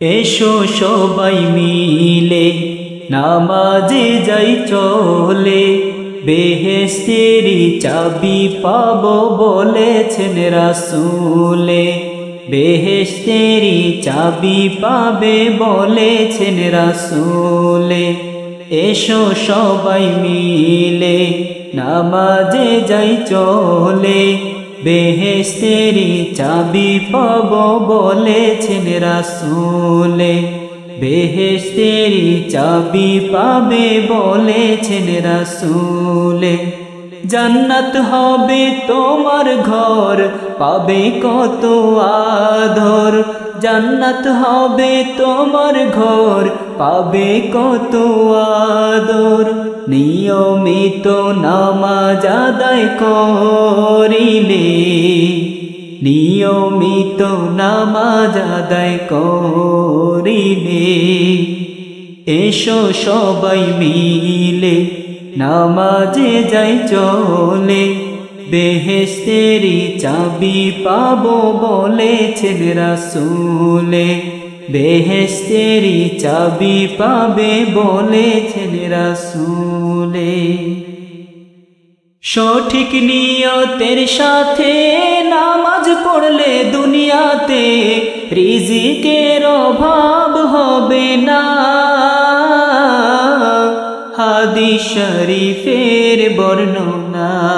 এসো সবাই মিলে, নামাজে যাই চলে। বেহেস্তেরি চাবি পাবো বলেছেন রাসুলে। বেহেস্তেরি চাবি পাবে বলেছেন রাসুলে। এসো সবাই মিলে, নামাজে যাই চলে। বেহেস্তেরি চাবি পাব বলেছেন রাসুলে। বেহেস্তেরি চাবি পাবে বলেছেন রাসুলে। জান্নাত হবে তোমার ঘর, পাবে কত আদর। জান্নাত হবে তোমার ঘর, পাবে কত আদর। নিয়মিত নামাজ আদায় করিলে, নিয়মিত নামাজ আদায় করিলে, এসো সবাই মিলে নামাজে যাই চলে। বেহেস্তেরি চাবি পাবো বলেছেন রাসুলে। বেহেস্তেরি চাবি পাবে বলেছেন রাসুলে। সঠিক নিয়তের সাথে নামাজ পড়লে দুনিয়াতে রিজিকের অভাব হবে না। হাদিস শরীফের বর্ণনা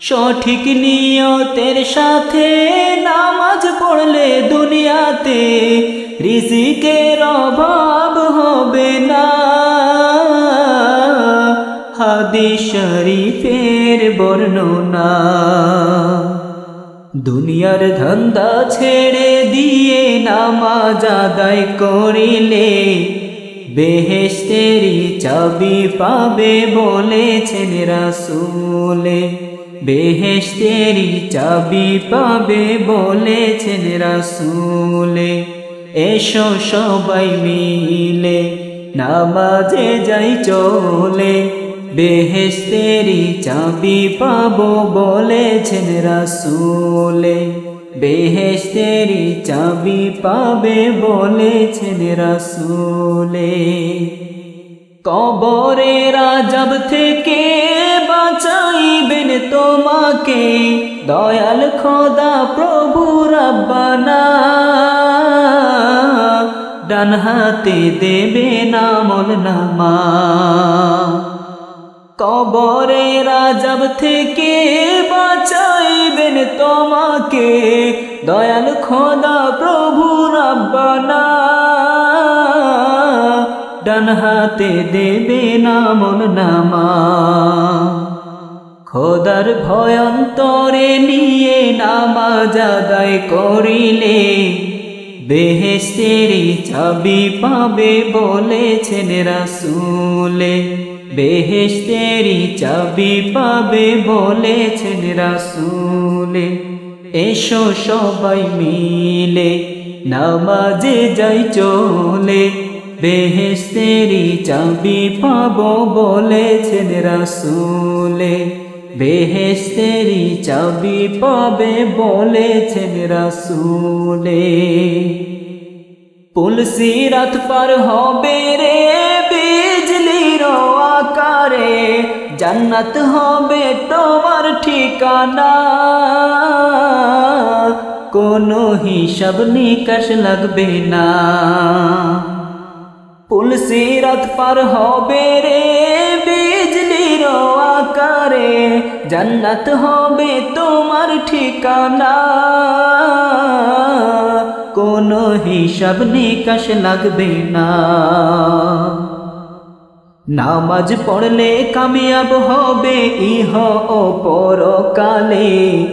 সঠিক নিয়তের সাথে নামাজ পড়লে দুনিয়াতে রিজিকের অভাব হবে না। হাদিস শরীফের বর্ণনা, দুনিয়ার ধন্দা ছেড়ে দিয়ে নামাজ আদায় করিলে বেহেস্তেরি চাবি পাবে বলেছেন রাসুলে। বেহেস্তেরি চাবি পাবে বলেছেন রাসুলে। এসো সবাই মিলে নামাজে যাই চলে। বেহেস্তেরি চাবি পাবো বলেছেন রাসুলে। বেহেস্তেরি চাবি পাবে বলেছেন রাসুলে। কবরে রাজব থেকে বাঁচাইবেন তোমাকে। দয়াল খোদা, প্রভু রব্বানা। ডান হাতে দেবে নামল নামা। কবরে রাজব থেকে বাঁচাইবেন তোমাকে। দয়াল খোদা, প্রভু রব্বানা। হাতে দেবে নামন নামা। খোদার ভয়ন্তরে নিয়ে নামাজ আদায় করিলে বেহেস্তেরি চাবি পাবে বলেছেন রাসুলে। বেহেস্তেরি চাবি পাবে বলেছেন রাসুলে। এসো সবাই মিলে নামাজে যাই চলে। বেহেস্তেরি চাবি পাবো বলেছেন রাসুলে। বেহেস্তেরি চাবি পাবে বলেছেন রাসুলে। পুলসি রাত পার হবে রে, বিজলির আকারে। জান্নাত হবে তোমার ঠিকানা। কোনো হিসাব নিকাশ লাগবে না। পুলসি রাত পার হবে রে, বিজলির আকারে। জান্নাত হবে তোমার ঠিকানা। কোনো হিসাব নিকাশ লাগবে না। নামাজ পড়লে কামিয়াব হবে ইহ ও পরকালে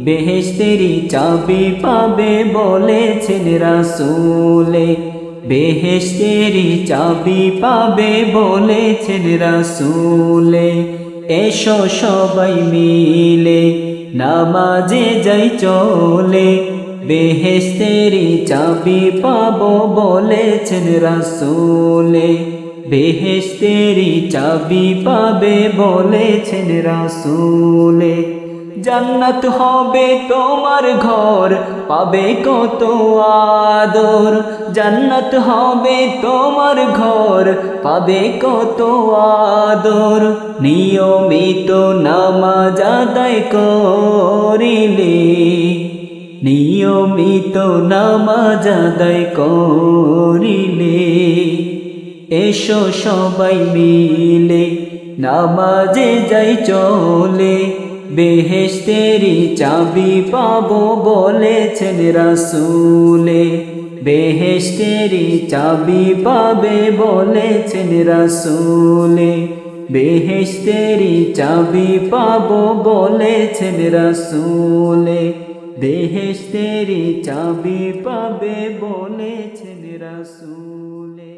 বেহেস্তেরি চাবি পাবে বলেছেন রাসুলে। বেহেস্তেরি চাবি পাবে বলেছেন রাসুলে। এসো সবাই মিলে নামাজে যাই চলে। বেহেস্তেরি চাবি পাবো বলেছেন রাসুলে। বেহেস্তেরি চাবি পাবে বলেছেন রাসুলে। জান্নাত হবে তোমার ঘর, পাবে কত আদর। জান্নাত হবে তোমার ঘর, পাবে কত আদর। নিয়মিত নামাজ আদায় করিলে, নিয়মিত নামাজ আদায় করিলে, এসো সবাই মিলে নামাজে যাই চলে। বেহেশতেরি চাবি পাবো বলেছেন রাসুলে। বেহেশতেরি চাবি পাবে বলেছেন রাসুলে। বেহেশতেরি চাবি পাবো বলেছেন রাসুলে। বেহেশতেরি চাবি পাবে বলেছেন রাসুলে।